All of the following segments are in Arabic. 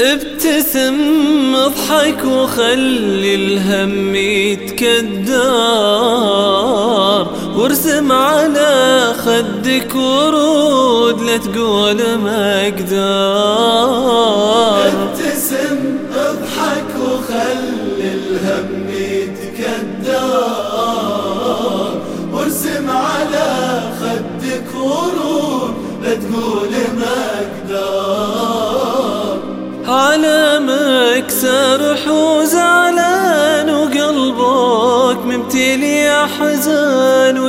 ابتسم اضحك وخلي الهم يتكدر. وارسم على خدك ورود لا تقول ما أقدر. ابتسم اضحك وخلي الهم يتكدر. وارسم على خدك ورود لا تقول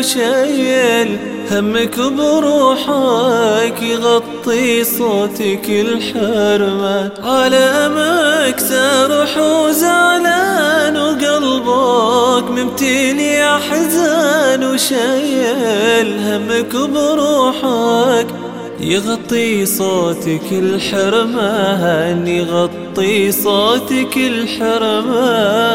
وشايل همك بروحك يغطي صوتك الحرمة. على مكسر وزعلان وقلبك ممتلي احزان وشايل همك بروحك يغطي صوتك الحرمان يغطي صوتك الحرمان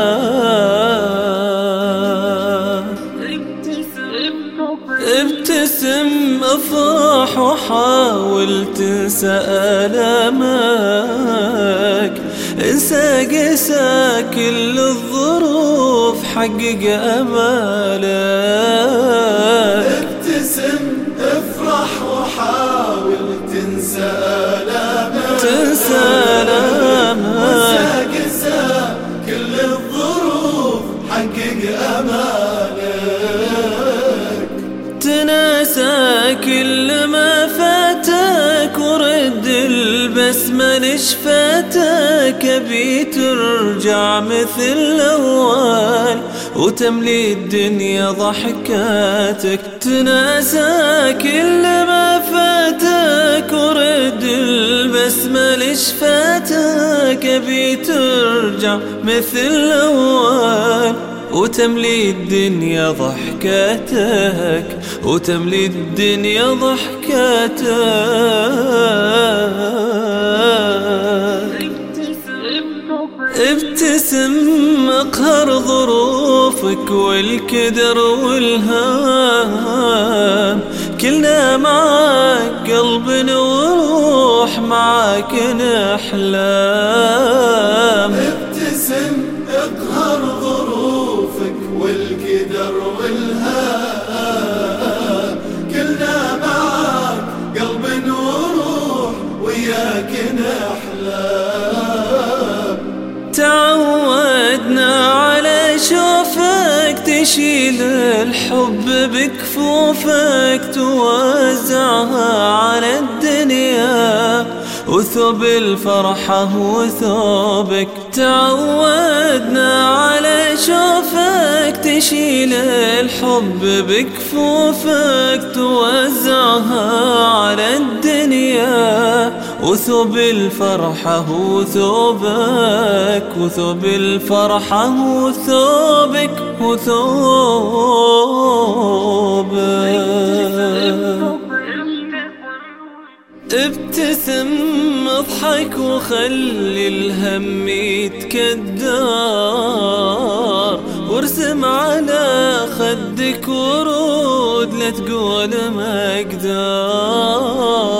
ابتسم افرح وحاول تنسى آلامك انسى قسى كل الظروف حقق أمالك. كل ما فاتك ورد البسمة نشفاتك أبي ترجع مثل الأول وتملي الدنيا ضحكاتك. تناسى كل ما فاتك ورد البسمة لشفاتك أبي ترجع مثل الأول. وتملي الدنيا ضحكاتك وتملي الدنيا ضحكاتك. ابتسم اقهر ظروفك والكدر والهام. كلنا معاك قلب وروح معاك نحلام. والقدر والهام كلنا معاك قلب وروح وياك نحلام. تعودنا على شوفك تشيل الحب بكفوفك توزعها على الدنيا. وثوب الفرحة هو ثوبك. تعودنا على تشيل الحب بكفوفك توزعها على الدنيا. وثوب الفرحة هو ثوبك وثوب الفرحة هو ثوبك وثوبك ابتسم اضحك وخلي الهم يتكدر. خدك ورود لا تقول ما أقدر.